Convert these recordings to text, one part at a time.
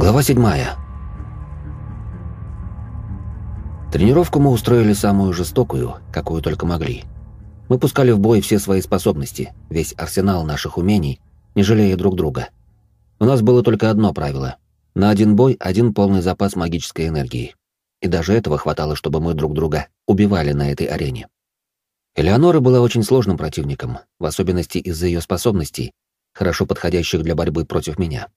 Глава 7. Тренировку мы устроили самую жестокую, какую только могли. Мы пускали в бой все свои способности, весь арсенал наших умений, не жалея друг друга. У нас было только одно правило. На один бой один полный запас магической энергии. И даже этого хватало, чтобы мы друг друга убивали на этой арене. Элеонора была очень сложным противником, в особенности из-за ее способностей, хорошо подходящих для борьбы против меня.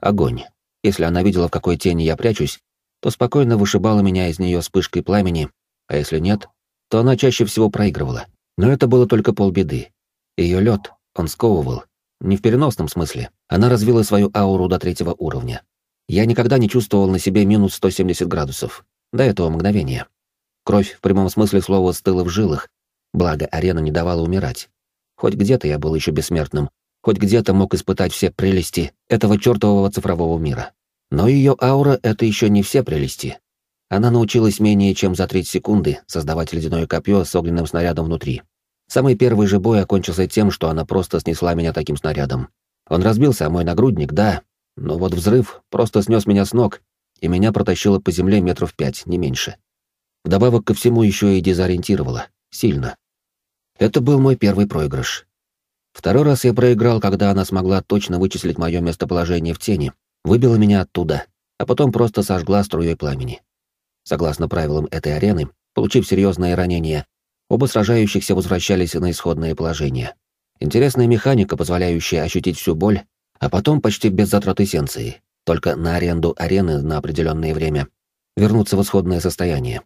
Огонь. Если она видела, в какой тени я прячусь, то спокойно вышибала меня из нее вспышкой пламени, а если нет, то она чаще всего проигрывала. Но это было только полбеды. Ее лед, он сковывал. Не в переносном смысле. Она развила свою ауру до третьего уровня. Я никогда не чувствовал на себе минус 170 градусов. До этого мгновения. Кровь в прямом смысле слова стыла в жилах, благо арена не давала умирать. Хоть где-то я был еще бессмертным, хоть где-то мог испытать все прелести этого чертового цифрового мира. Но ее аура — это еще не все прелести. Она научилась менее чем за треть секунды создавать ледяное копье с огненным снарядом внутри. Самый первый же бой окончился тем, что она просто снесла меня таким снарядом. Он разбился о мой нагрудник, да, но вот взрыв просто снес меня с ног, и меня протащило по земле метров пять, не меньше. Вдобавок ко всему еще и дезориентировало. Сильно. Это был мой первый проигрыш. Второй раз я проиграл, когда она смогла точно вычислить мое местоположение в тени, выбила меня оттуда, а потом просто сожгла струей пламени. Согласно правилам этой арены, получив серьезное ранение, оба сражающихся возвращались на исходное положение. Интересная механика, позволяющая ощутить всю боль, а потом почти без затрат эссенции, только на аренду арены на определенное время, вернуться в исходное состояние.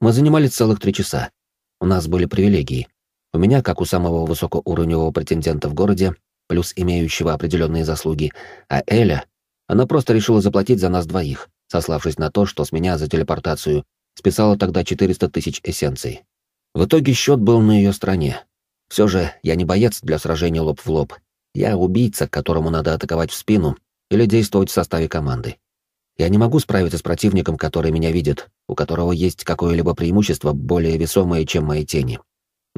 Мы занимались целых три часа. У нас были привилегии. У меня, как у самого высокоуровневого претендента в городе, плюс имеющего определенные заслуги, а Эля, она просто решила заплатить за нас двоих, сославшись на то, что с меня за телепортацию списала тогда 400 тысяч эссенций. В итоге счет был на ее стороне. Все же я не боец для сражения лоб в лоб. Я убийца, которому надо атаковать в спину или действовать в составе команды. Я не могу справиться с противником, который меня видит, у которого есть какое-либо преимущество более весомое, чем мои тени.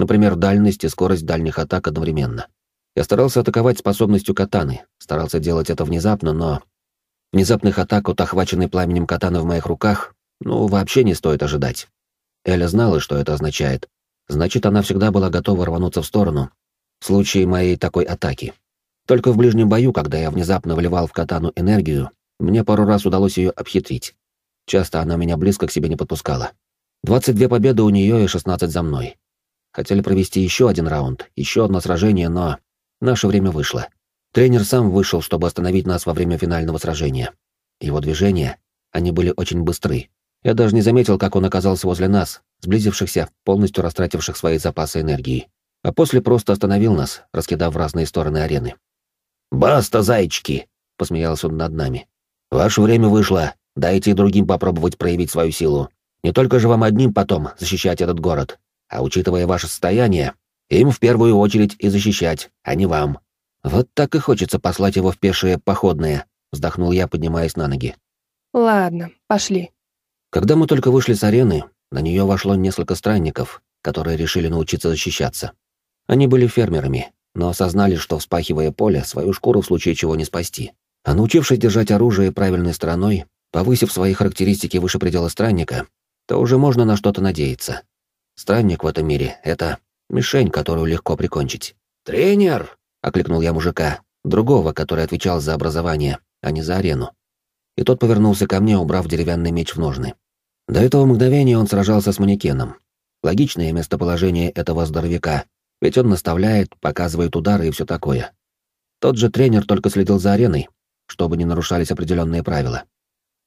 Например, дальность и скорость дальних атак одновременно. Я старался атаковать способностью катаны, старался делать это внезапно, но... Внезапных атак от охваченной пламенем катаны в моих руках, ну, вообще не стоит ожидать. Эля знала, что это означает. Значит, она всегда была готова рвануться в сторону, в случае моей такой атаки. Только в ближнем бою, когда я внезапно вливал в катану энергию, мне пару раз удалось ее обхитрить. Часто она меня близко к себе не подпускала. 22 победы у нее и 16 за мной. Хотели провести еще один раунд, еще одно сражение, но наше время вышло. Тренер сам вышел, чтобы остановить нас во время финального сражения. Его движения, они были очень быстры. Я даже не заметил, как он оказался возле нас, сблизившихся, полностью растративших свои запасы энергии. А после просто остановил нас, раскидав в разные стороны арены. «Баста, зайчики!» — посмеялся он над нами. «Ваше время вышло. Дайте и другим попробовать проявить свою силу. Не только же вам одним потом защищать этот город. А учитывая ваше состояние, им в первую очередь и защищать, а не вам. Вот так и хочется послать его в пешее походное, вздохнул я, поднимаясь на ноги. Ладно, пошли. Когда мы только вышли с арены, на нее вошло несколько странников, которые решили научиться защищаться. Они были фермерами, но осознали, что, вспахивая поле, свою шкуру в случае чего не спасти. А научившись держать оружие правильной стороной, повысив свои характеристики выше предела странника, то уже можно на что-то надеяться. Странник в этом мире — это мишень, которую легко прикончить. «Тренер!» — окликнул я мужика, другого, который отвечал за образование, а не за арену. И тот повернулся ко мне, убрав деревянный меч в ножны. До этого мгновения он сражался с манекеном. Логичное местоположение этого здоровяка, ведь он наставляет, показывает удары и все такое. Тот же тренер только следил за ареной, чтобы не нарушались определенные правила.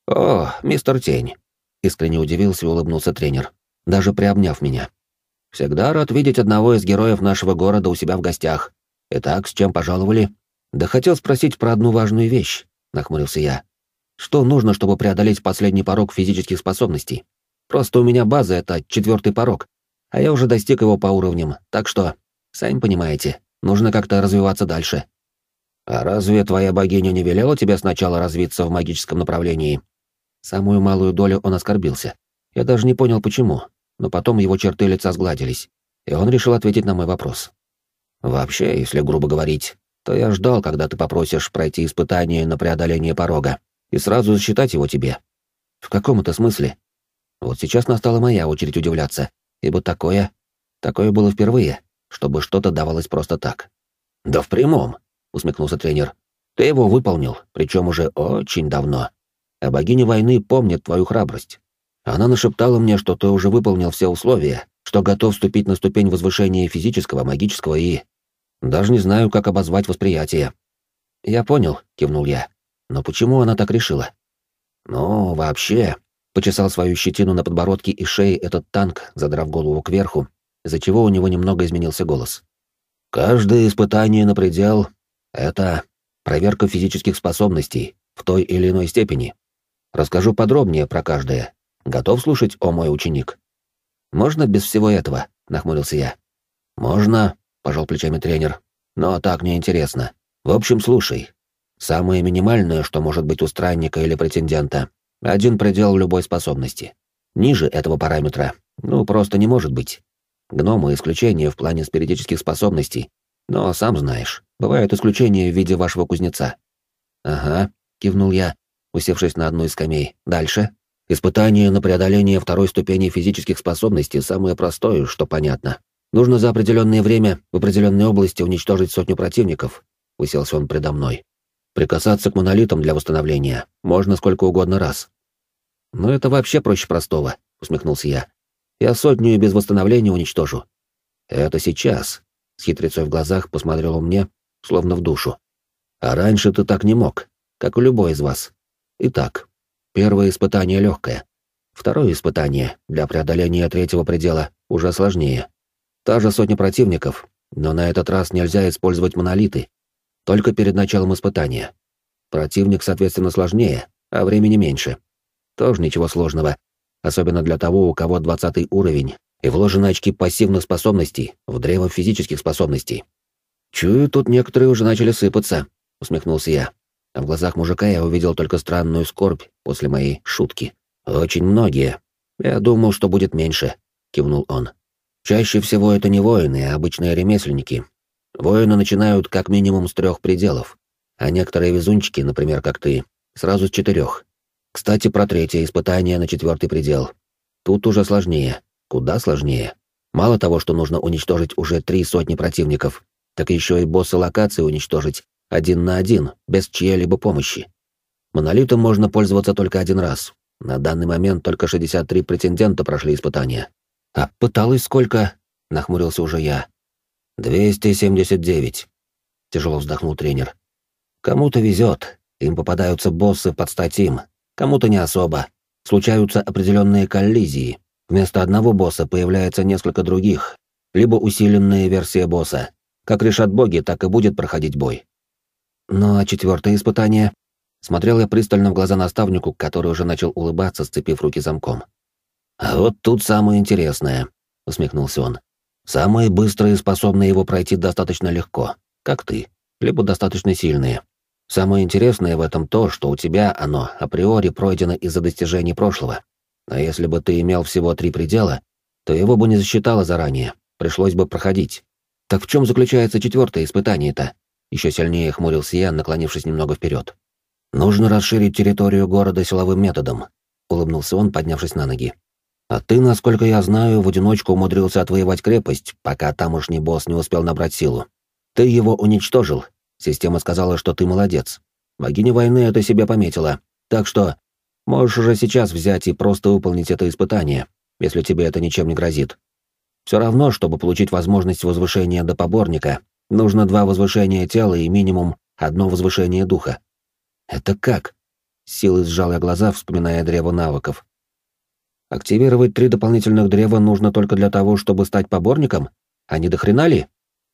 «О, мистер Тень!» — искренне удивился и улыбнулся тренер даже приобняв меня. «Всегда рад видеть одного из героев нашего города у себя в гостях. Итак, с чем пожаловали?» «Да хотел спросить про одну важную вещь», — нахмурился я. «Что нужно, чтобы преодолеть последний порог физических способностей? Просто у меня база — это четвертый порог, а я уже достиг его по уровням, так что, сами понимаете, нужно как-то развиваться дальше». «А разве твоя богиня не велела тебе сначала развиться в магическом направлении?» Самую малую долю он оскорбился. Я даже не понял, почему, но потом его черты лица сгладились, и он решил ответить на мой вопрос. «Вообще, если грубо говорить, то я ждал, когда ты попросишь пройти испытание на преодоление порога. и сразу засчитать его тебе. В каком это смысле? Вот сейчас настала моя очередь удивляться, ибо такое... Такое было впервые, чтобы что-то давалось просто так. «Да в прямом», — усмехнулся тренер. «Ты его выполнил, причем уже очень давно. А богиня войны помнит твою храбрость. Она нашептала мне, что ты уже выполнил все условия, что готов вступить на ступень возвышения физического, магического и... Даже не знаю, как обозвать восприятие. Я понял, кивнул я. Но почему она так решила? Ну, вообще, почесал свою щетину на подбородке и шее этот танк, задрав голову кверху, из-за чего у него немного изменился голос. Каждое испытание на предел — это проверка физических способностей в той или иной степени. Расскажу подробнее про каждое. Готов слушать, о мой ученик? Можно без всего этого? Нахмурился я. Можно, пожал плечами тренер. Но так неинтересно. В общем, слушай. Самое минимальное, что может быть у странника или претендента, один предел любой способности. Ниже этого параметра, ну, просто не может быть. Гномы — исключение в плане спиритических способностей, но, сам знаешь, бывают исключения в виде вашего кузнеца. «Ага», — кивнул я, усевшись на одну из скамей. «Дальше?» «Испытание на преодоление второй ступени физических способностей самое простое, что понятно. Нужно за определенное время в определенной области уничтожить сотню противников. Уселся он предо мной. Прикасаться к монолитам для восстановления можно сколько угодно раз. Но это вообще проще простого, усмехнулся я. Я сотню и без восстановления уничтожу. Это сейчас. С хитрецой в глазах посмотрел он мне, словно в душу. А раньше ты так не мог, как у любой из вас. Итак, первое испытание легкое. Второе испытание для преодоления третьего предела уже сложнее. Та же сотня противников, но на этот раз нельзя использовать монолиты. Только перед началом испытания. Противник, соответственно, сложнее, а времени меньше. Тоже ничего сложного, особенно для того, у кого двадцатый уровень и вложены очки пассивных способностей в древо физических способностей. «Чую, тут некоторые уже начали сыпаться», — усмехнулся я. А в глазах мужика я увидел только странную скорбь после моей шутки. «Очень многие. Я думал, что будет меньше», — кивнул он. Чаще всего это не воины, а обычные ремесленники. Воины начинают как минимум с трех пределов, а некоторые везунчики, например, как ты, сразу с четырех. Кстати, про третье испытание на четвертый предел. Тут уже сложнее, куда сложнее. Мало того, что нужно уничтожить уже три сотни противников, так еще и босса локации уничтожить один на один, без чьей-либо помощи. Монолитом можно пользоваться только один раз. На данный момент только 63 претендента прошли испытания. «А пыталась сколько?» — нахмурился уже я. «Двести семьдесят девять», — тяжело вздохнул тренер. «Кому-то везет, им попадаются боссы под статим, кому-то не особо. Случаются определенные коллизии. Вместо одного босса появляется несколько других, либо усиленная версия босса. Как решат боги, так и будет проходить бой. Ну а четвертое испытание? Смотрел я пристально в глаза наставнику, который уже начал улыбаться, сцепив руки замком. «А вот тут самое интересное», — усмехнулся он. «Самые быстрые способны его пройти достаточно легко, как ты, либо достаточно сильные. Самое интересное в этом то, что у тебя оно априори пройдено из-за достижений прошлого. А если бы ты имел всего три предела, то его бы не засчитало заранее, пришлось бы проходить. Так в чем заключается четвертое испытание-то?» Еще сильнее хмурился я, наклонившись немного вперед. «Нужно расширить территорию города силовым методом», — улыбнулся он, поднявшись на ноги. А ты, насколько я знаю, в одиночку умудрился отвоевать крепость, пока тамошний босс не успел набрать силу. Ты его уничтожил. Система сказала, что ты молодец. Богиня войны это себе пометила. Так что можешь уже сейчас взять и просто выполнить это испытание, если тебе это ничем не грозит. Все равно, чтобы получить возможность возвышения до поборника, нужно два возвышения тела и минимум одно возвышение духа. Это как? силой сжал я глаза, вспоминая древо навыков. Активировать три дополнительных древа нужно только для того, чтобы стать поборником? А не дохрена ли?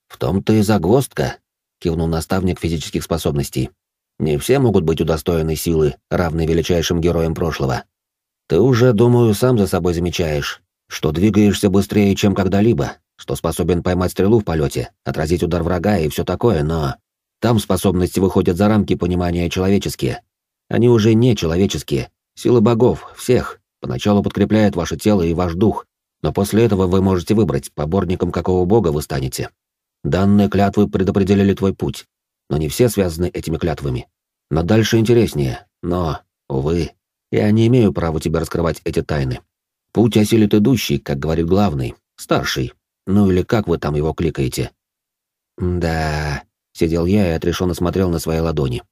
В том-то и загвоздка, кивнул наставник физических способностей. Не все могут быть удостоены силы, равной величайшим героям прошлого. Ты уже, думаю, сам за собой замечаешь, что двигаешься быстрее, чем когда-либо, что способен поймать стрелу в полете, отразить удар врага и все такое, но там способности выходят за рамки понимания человеческие. Они уже не человеческие, силы богов, всех, Поначалу подкрепляет ваше тело и ваш дух, но после этого вы можете выбрать, поборником какого бога вы станете. Данные клятвы предопределили твой путь, но не все связаны этими клятвами. Но дальше интереснее, но Увы, я не имею права тебе раскрывать эти тайны. Путь осилит идущий, как говорит главный, старший. Ну или как вы там его кликаете? Да, сидел я и отрешенно смотрел на свои ладони.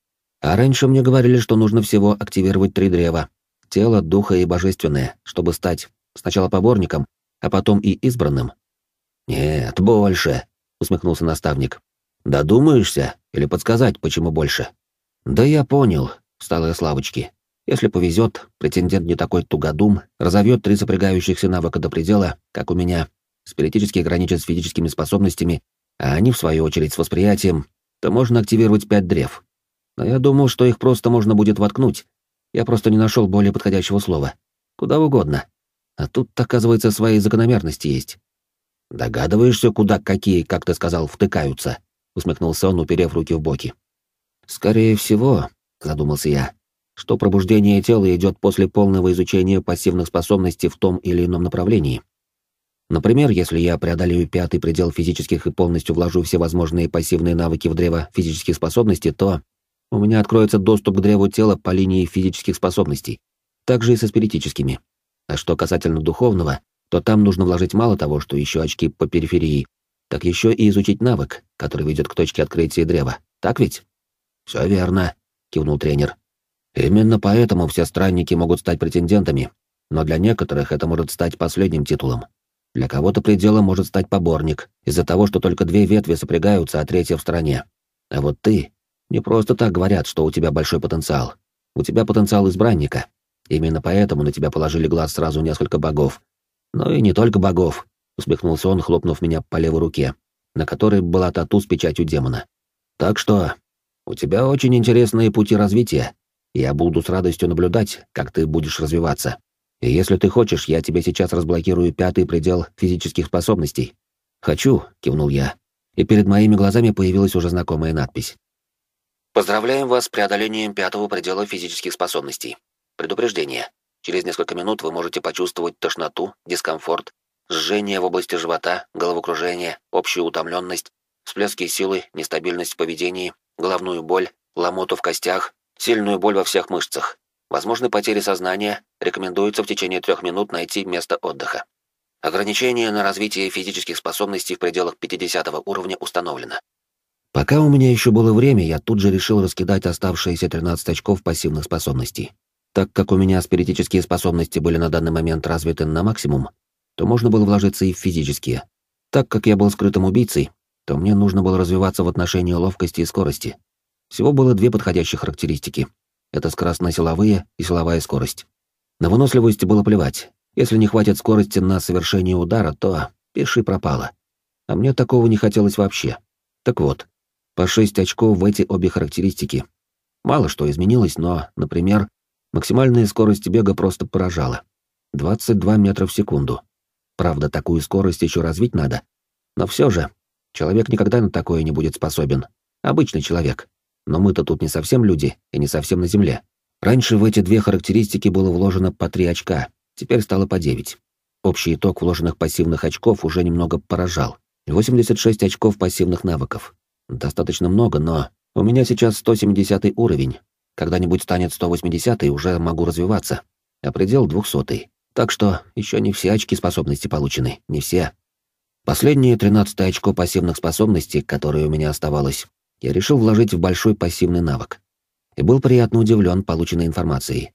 А раньше мне говорили, что нужно всего активировать три древа. Тело, духа и божественное, чтобы стать сначала поборником, а потом и избранным. Нет, больше, усмехнулся наставник. Додумаешься или подсказать, почему больше? Да я понял, встала я с лавочки. Если повезет, претендент не такой тугодум, разовьет три сопрягающихся навыка до предела, как у меня, спиритически граничит с физическими способностями, а они, в свою очередь, с восприятием, то можно активировать пять древ. Но я думал, что их просто можно будет воткнуть. Я просто не нашел более подходящего слова. Куда угодно. А тут, оказывается, свои закономерности есть. «Догадываешься, куда какие, как ты сказал, втыкаются?» — усмехнулся он, уперев руки в боки. «Скорее всего», — задумался я, что пробуждение тела идет после полного изучения пассивных способностей в том или ином направлении. Например, если я преодолею пятый предел физических и полностью вложу все возможные пассивные навыки в древо физических способностей, то у меня откроется доступ к древу тела по линии физических способностей, также и со спиритическими. А что касательно духовного, то там нужно вложить мало того, что еще очки по периферии, так еще и изучить навык, который ведет к точке открытия древа. Так ведь? Все верно, кивнул тренер. Именно поэтому все странники могут стать претендентами, но для некоторых это может стать последним титулом. Для кого-то пределом может стать поборник, из-за того, что только две ветви сопрягаются, а третья в стороне. А вот ты... Не просто так говорят, что у тебя большой потенциал. У тебя потенциал избранника. Именно поэтому на тебя положили глаз сразу несколько богов. Но и не только богов, усмехнулся он, хлопнув меня по левой руке, на которой была тату с печатью демона. Так что у тебя очень интересные пути развития, я буду с радостью наблюдать, как ты будешь развиваться. И если ты хочешь, я тебе сейчас разблокирую пятый предел физических способностей. Хочу, кивнул я. И перед моими глазами появилась уже знакомая надпись. Поздравляем вас с преодолением пятого предела физических способностей. Предупреждение. Через несколько минут вы можете почувствовать тошноту, дискомфорт, жжение в области живота, головокружение, общую утомленность, всплески силы, нестабильность в поведении, головную боль, ломоту в костях, Сильную боль во всех мышцах. Возможны потери сознания, рекомендуется в течение трех минут найти место отдыха. Ограничение на развитие физических способностей в пределах 50 уровня установлено. Пока у меня еще было время, я тут же решил раскидать оставшиеся 13 очков пассивных способностей. Так как у меня спиритические способности были на данный момент развиты на максимум, то можно было вложиться и в физические. Так как я был скрытым убийцей, то мне нужно было развиваться в отношении ловкости и скорости. Всего было две подходящие характеристики. Это скоростно-силовые и силовая скорость. На выносливость было плевать. Если не хватит скорости на совершение удара, то пиши пропало. А мне такого не хотелось вообще. Так вот, по 6 очков в эти обе характеристики. Мало что изменилось, но, например, максимальная скорость бега просто поражала. 22 метра в секунду. Правда, такую скорость еще развить надо. Но все же, человек никогда на такое не будет способен. Обычный человек. Но мы-то тут не совсем люди и не совсем на Земле. Раньше в эти две характеристики было вложено по три очка, теперь стало по девять. Общий итог вложенных пассивных очков уже немного поражал. 86 очков пассивных навыков. Достаточно много, но у меня сейчас 170 уровень. Когда-нибудь станет 180 и уже могу развиваться. А предел 200 Так что еще не все очки способности получены, не все. Последнее 13 очко пассивных способностей, которое у меня оставалось, я решил вложить в большой пассивный навык. И был приятно удивлен полученной информацией.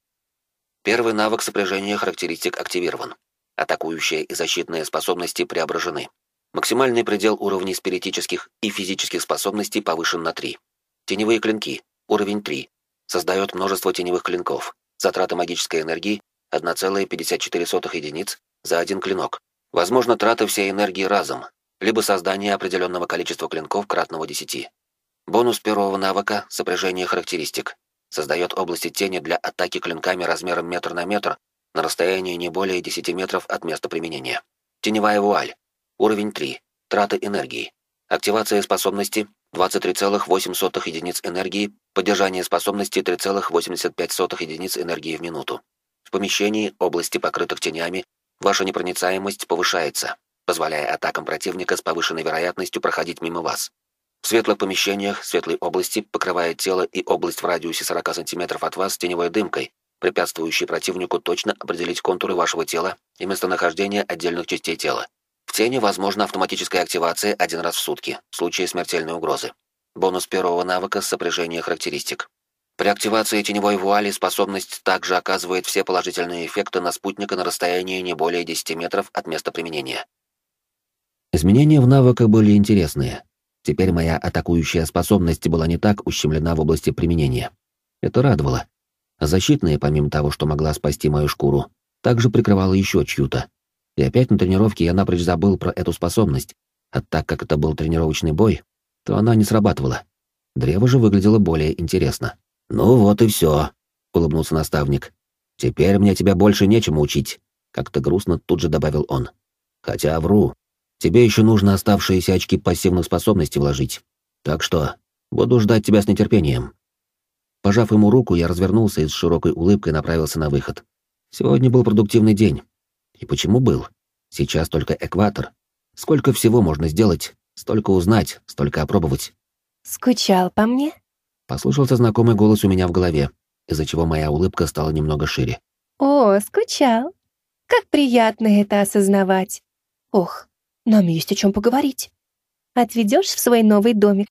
Первый навык сопряжения характеристик активирован. Атакующие и защитные способности преображены. Максимальный предел уровней спиритических и физических способностей повышен на 3. Теневые клинки. Уровень 3. Создает множество теневых клинков. Затраты магической энергии 1,54 единиц за один клинок. Возможно, трата всей энергии разом, либо создание определенного количества клинков кратного 10. Бонус первого навыка «Сопряжение характеристик». Создает области тени для атаки клинками размером метр на метр на расстоянии не более 10 метров от места применения. Теневая вуаль. Уровень 3. Траты энергии. Активация способности 23,8 единиц энергии, поддержание способности 3,85 единиц энергии в минуту. В помещении области, покрытых тенями, ваша непроницаемость повышается, позволяя атакам противника с повышенной вероятностью проходить мимо вас. В светлых помещениях светлой области покрывает тело и область в радиусе 40 см от вас теневой дымкой, препятствующий противнику точно определить контуры вашего тела и местонахождение отдельных частей тела. В тени возможна автоматическая активация один раз в сутки, в случае смертельной угрозы. Бонус первого навыка сопряжения характеристик. При активации теневой вуали способность также оказывает все положительные эффекты на спутника на расстоянии не более 10 метров от места применения. Изменения в навыках были интересные. Теперь моя атакующая способность была не так ущемлена в области применения. Это радовало. Защитная, помимо того, что могла спасти мою шкуру, также прикрывала еще чью-то. И опять на тренировке я напрочь забыл про эту способность, а так как это был тренировочный бой, то она не срабатывала. Древо же выглядело более интересно. «Ну вот и все», — улыбнулся наставник. «Теперь мне тебя больше нечему учить», — как-то грустно тут же добавил он. «Хотя вру. Тебе еще нужно оставшиеся очки пассивных способностей вложить. Так что буду ждать тебя с нетерпением». Пожав ему руку, я развернулся и с широкой улыбкой направился на выход. Сегодня был продуктивный день. И почему был? Сейчас только экватор. Сколько всего можно сделать, столько узнать, столько опробовать. «Скучал по мне?» Послышался знакомый голос у меня в голове, из-за чего моя улыбка стала немного шире. «О, скучал. Как приятно это осознавать. Ох, нам есть о чем поговорить. Отведешь в свой новый домик?